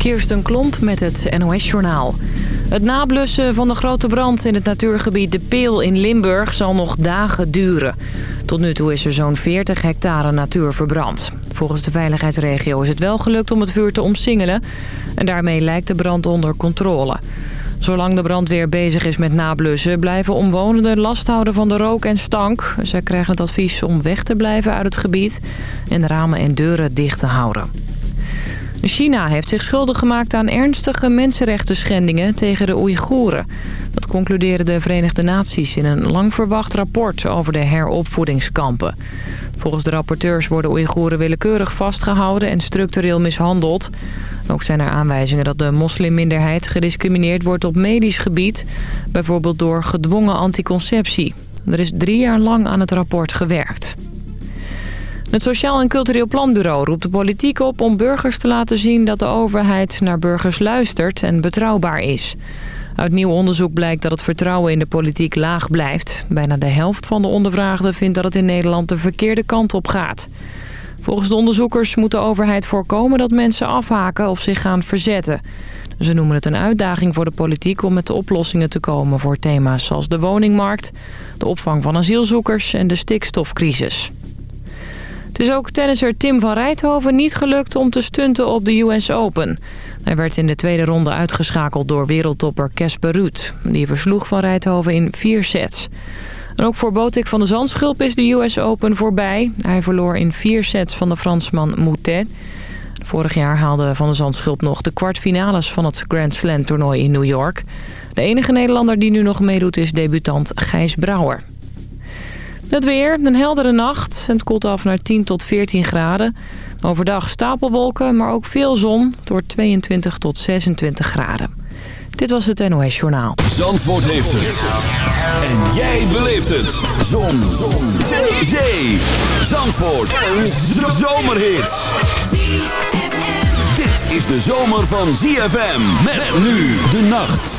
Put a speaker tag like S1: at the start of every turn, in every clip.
S1: Kirsten Klomp met het NOS-journaal. Het nablussen van de grote brand in het natuurgebied De Peel in Limburg zal nog dagen duren. Tot nu toe is er zo'n 40 hectare natuur verbrand. Volgens de veiligheidsregio is het wel gelukt om het vuur te omsingelen. En daarmee lijkt de brand onder controle. Zolang de brandweer bezig is met nablussen... blijven omwonenden last houden van de rook en stank. Zij krijgen het advies om weg te blijven uit het gebied... en ramen en deuren dicht te houden. China heeft zich schuldig gemaakt aan ernstige mensenrechten schendingen tegen de Oeigoeren. Dat concluderen de Verenigde Naties in een lang verwacht rapport over de heropvoedingskampen. Volgens de rapporteurs worden Oeigoeren willekeurig vastgehouden en structureel mishandeld. Ook zijn er aanwijzingen dat de moslimminderheid gediscrimineerd wordt op medisch gebied. Bijvoorbeeld door gedwongen anticonceptie. Er is drie jaar lang aan het rapport gewerkt. Het Sociaal en Cultureel Planbureau roept de politiek op om burgers te laten zien dat de overheid naar burgers luistert en betrouwbaar is. Uit nieuw onderzoek blijkt dat het vertrouwen in de politiek laag blijft. Bijna de helft van de ondervraagden vindt dat het in Nederland de verkeerde kant op gaat. Volgens de onderzoekers moet de overheid voorkomen dat mensen afhaken of zich gaan verzetten. Ze noemen het een uitdaging voor de politiek om met de oplossingen te komen voor thema's zoals de woningmarkt, de opvang van asielzoekers en de stikstofcrisis. Is ook tennisser Tim van Rijthoven niet gelukt om te stunten op de US Open. Hij werd in de tweede ronde uitgeschakeld door wereldtopper Casper Ruud. Die versloeg van Rijthoven in vier sets. En ook voor Botik van de Zandschulp is de US Open voorbij. Hij verloor in vier sets van de Fransman Moutet. Vorig jaar haalde Van de Zandschulp nog de kwartfinales van het Grand Slam toernooi in New York. De enige Nederlander die nu nog meedoet is debutant Gijs Brouwer. Het weer, een heldere nacht. Het koelt af naar 10 tot 14 graden. Overdag stapelwolken, maar ook veel zon. Door 22 tot 26 graden. Dit was het NOS Journaal.
S2: Zandvoort heeft het. En jij beleeft het. Zon. zon. Zee. Zee. Zandvoort. Een zomerhit. Dit is de zomer van ZFM. Met nu de nacht.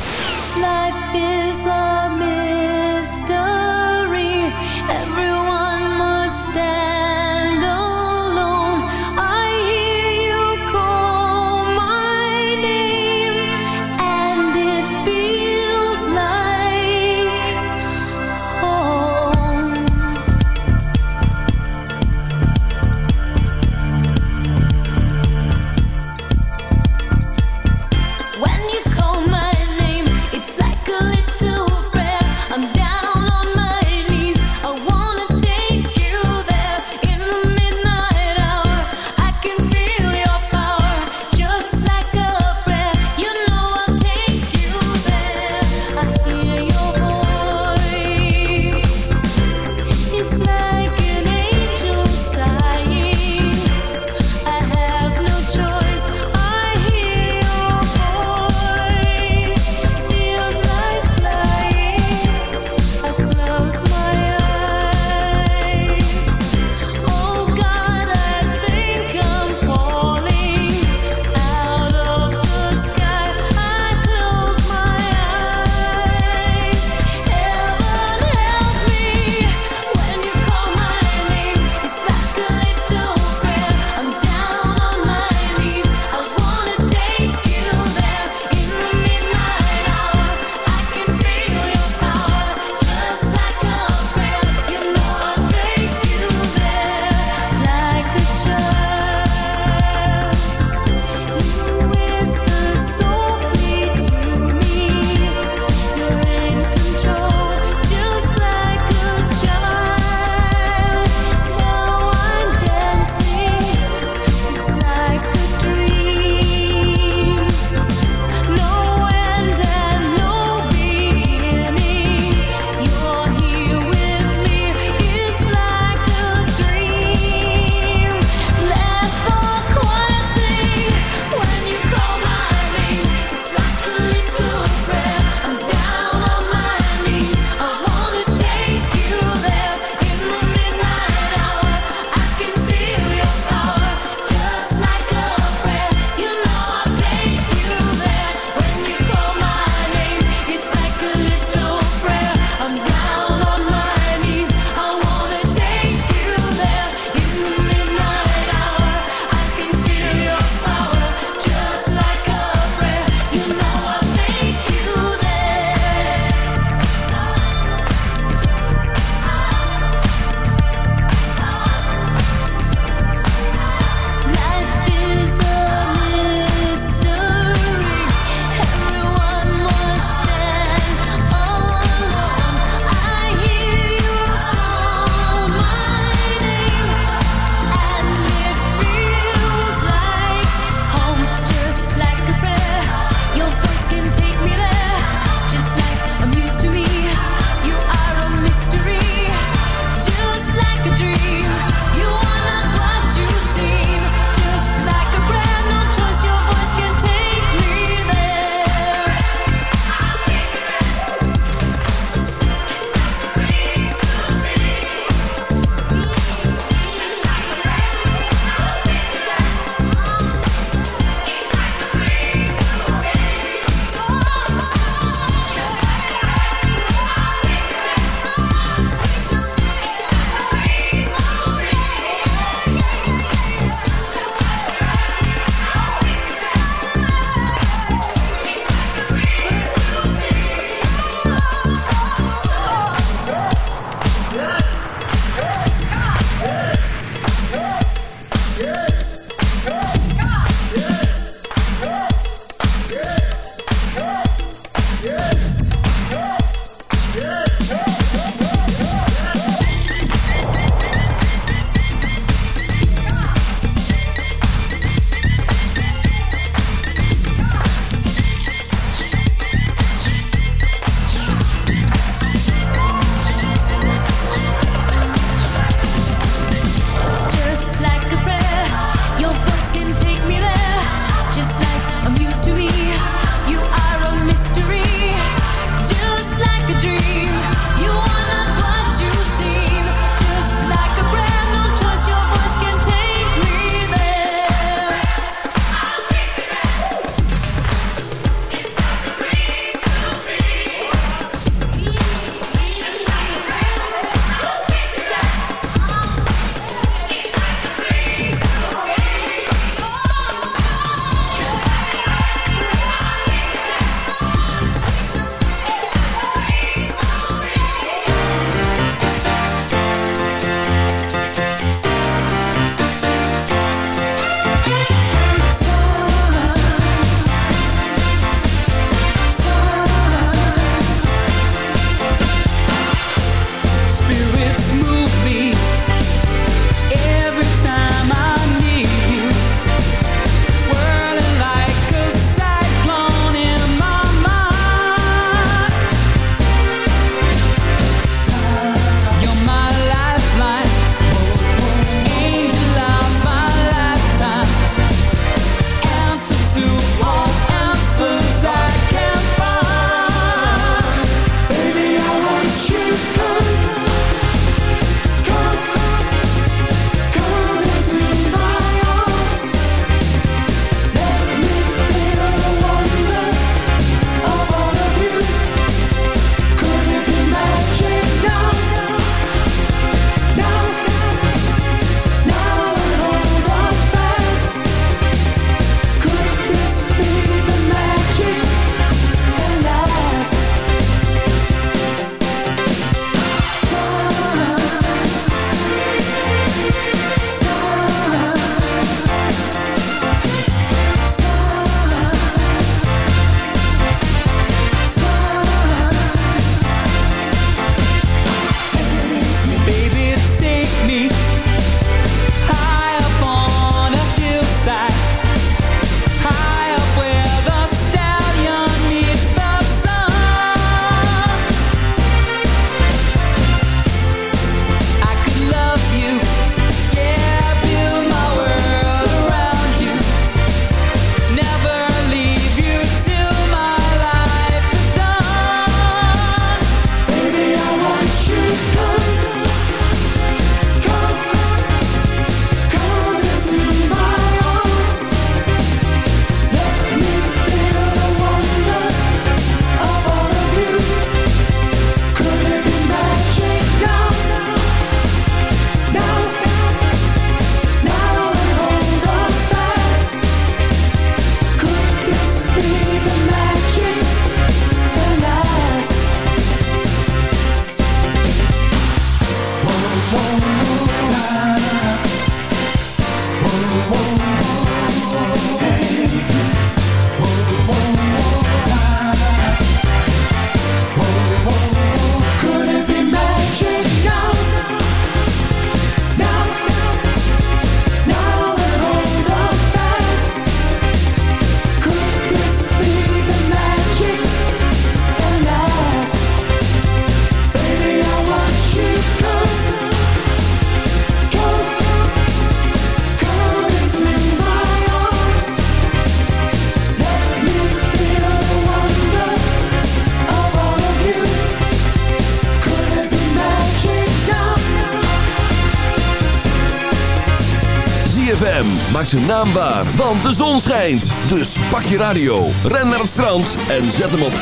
S2: zijn naam waar, want de zon schijnt. Dus pak je radio, ren naar het strand en zet hem op 106.9.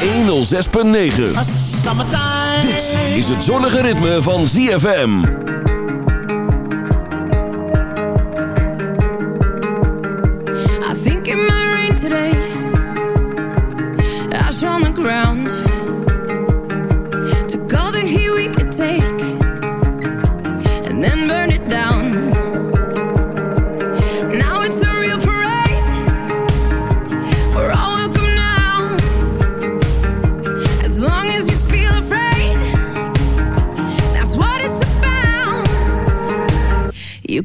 S2: Dit is het zonnige ritme van ZFM.
S3: I think it might rain today. Ash on the ground.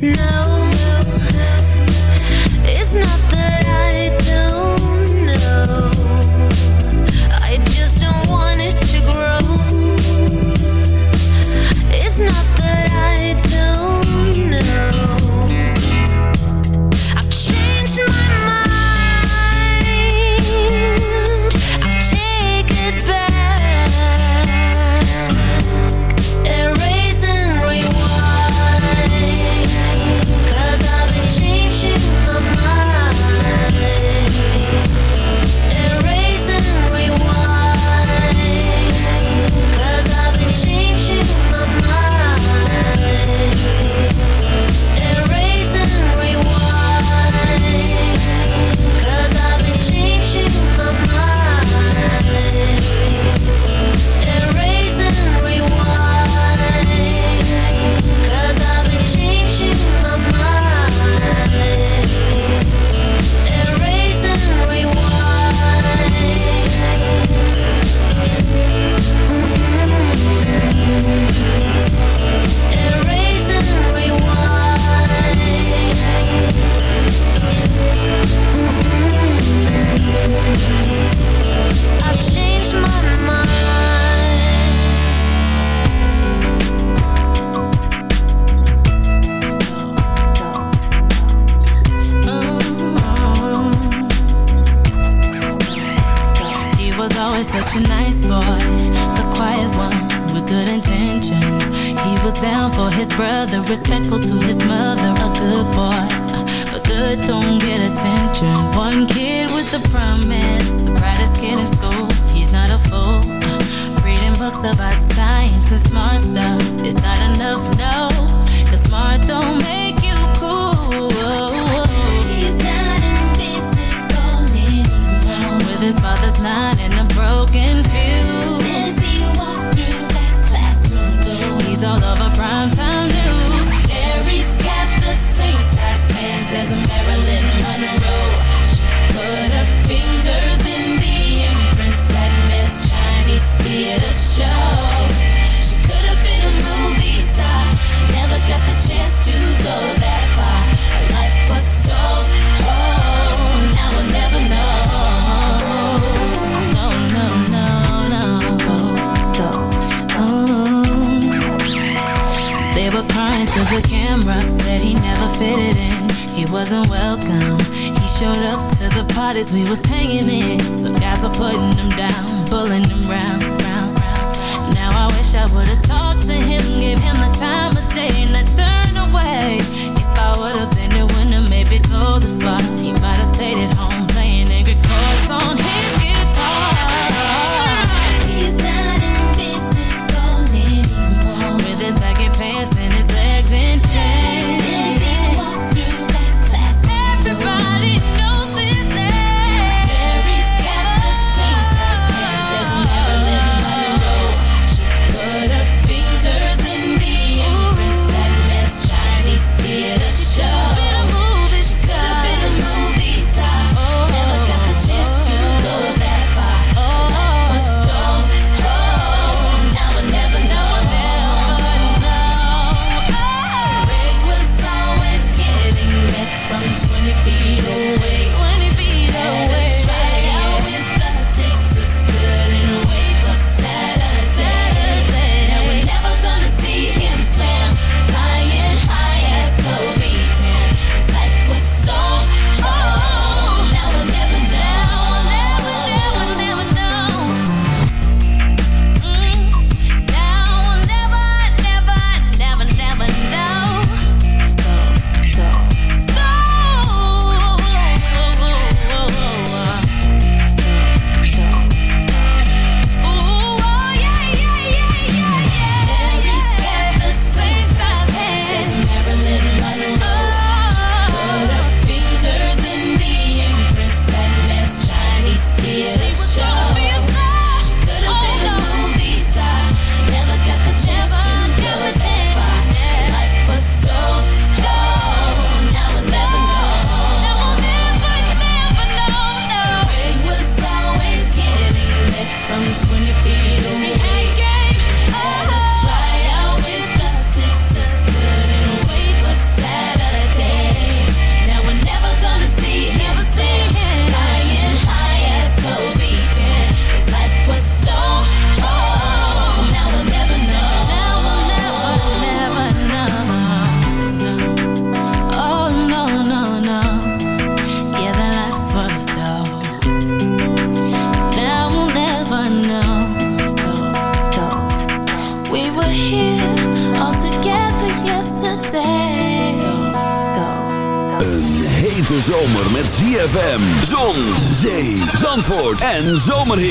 S3: No,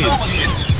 S3: zomerhits.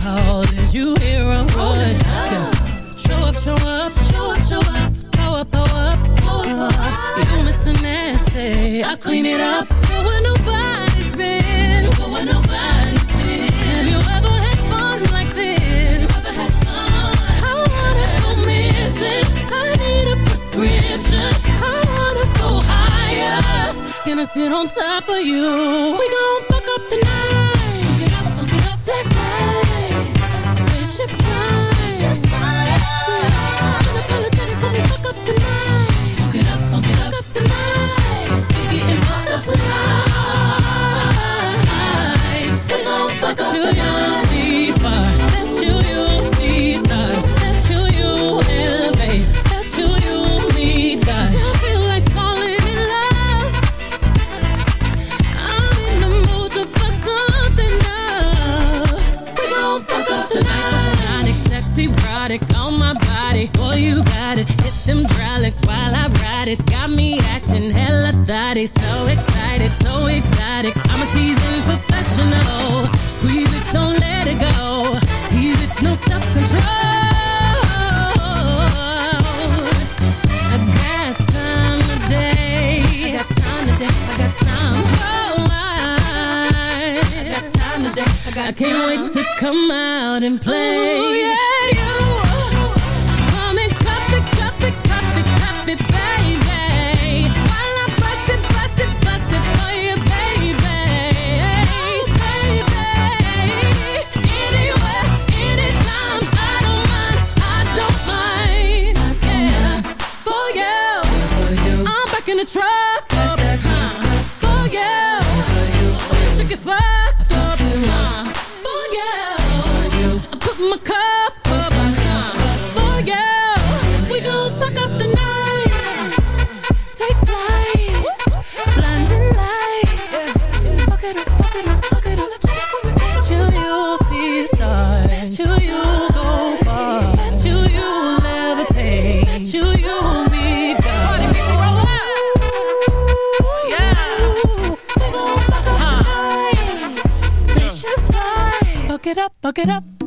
S3: How old you?
S4: Here
S3: I'm rolling up. Show up, show up, show up, show up. Go up, go up, go up. Uh, you Mr. Nasty, I'll clean it up. Go where nobody's been. Go where nobody's been. Have you ever had fun like this? Had fun? I wanna go missing. I need a prescription. I wanna go higher. Gonna sit on top of you. We gon' fuck up the night. Can't wait to come out and play. Ooh, yeah, you. Come and cup it, cup it, cup it, cup it, baby. While I bust it, bust it, bust it for you, baby. Oh, baby. Anywhere, anytime, I don't mind, I don't mind. Yeah, for you. I'm back in the truck. Look it up.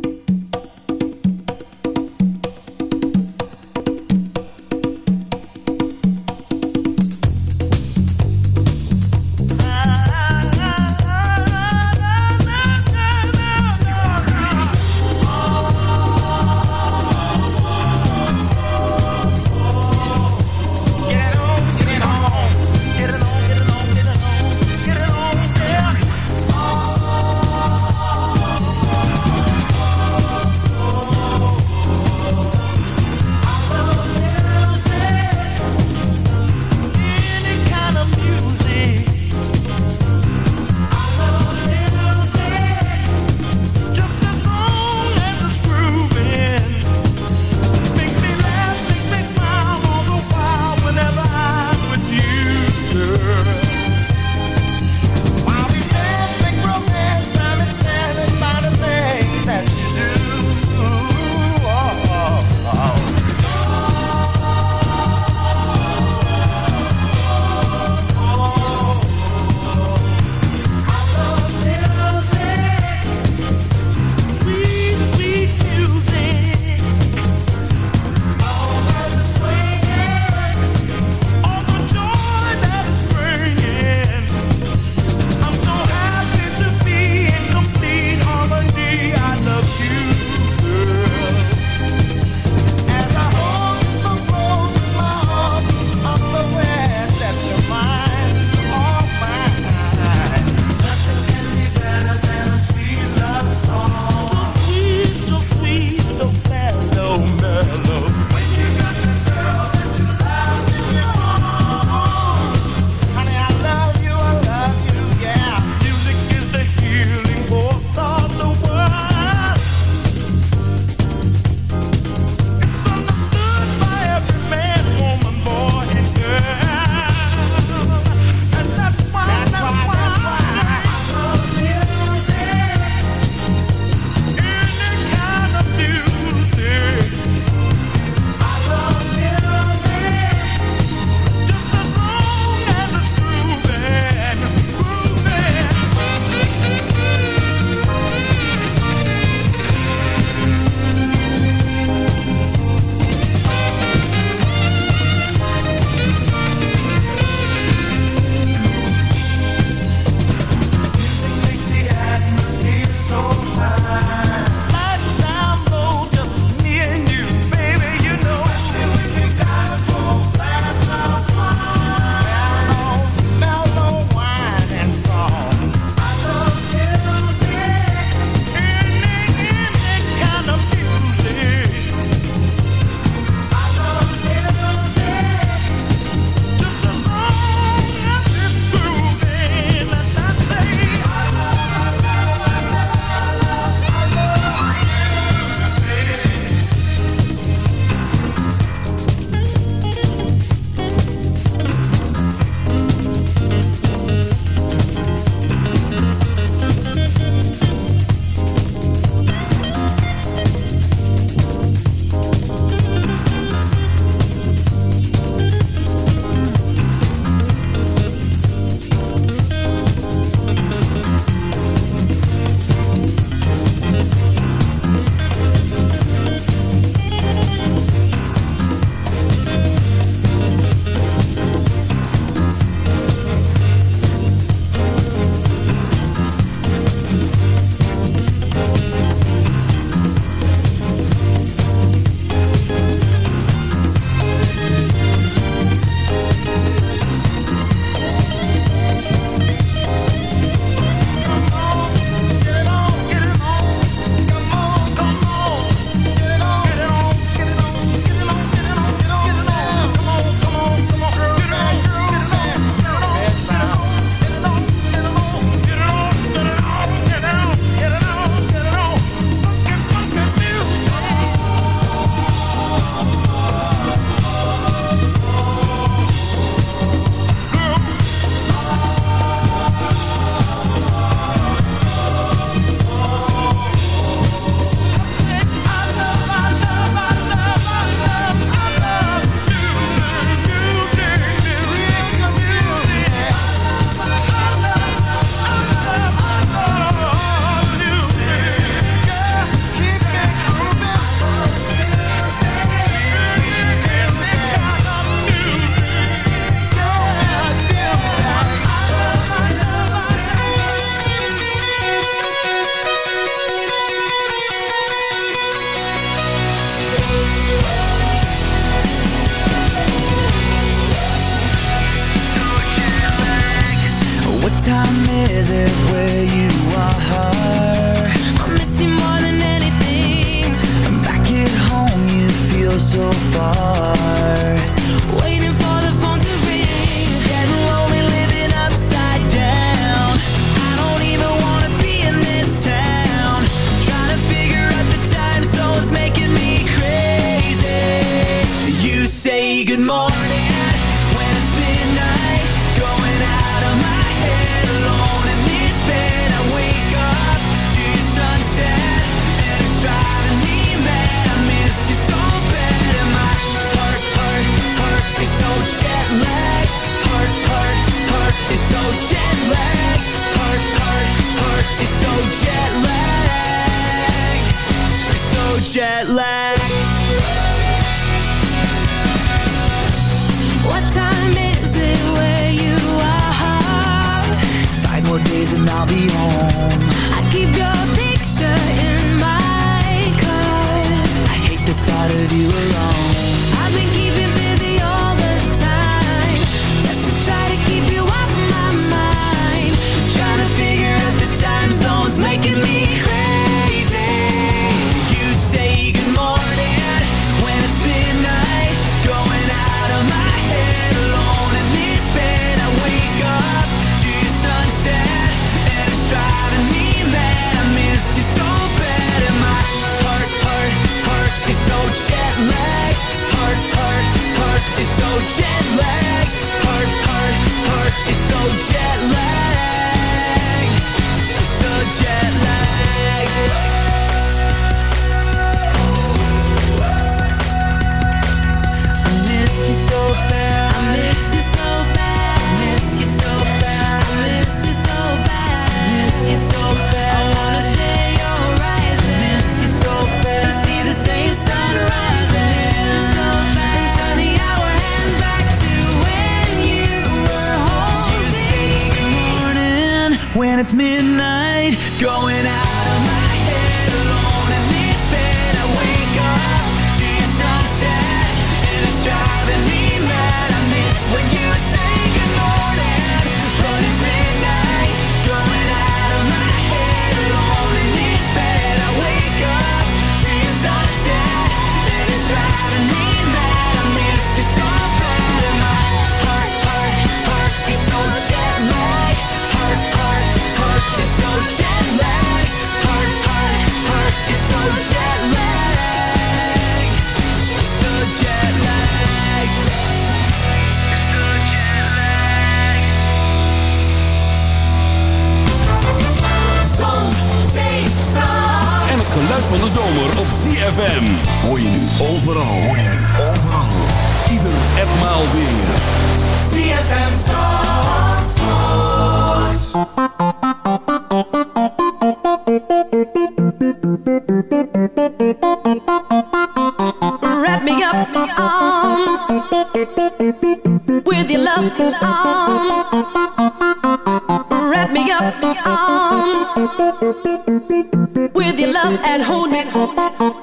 S2: Wrap me up um, with your love. Um, wrap me up um, with your love and hold me. Hold me.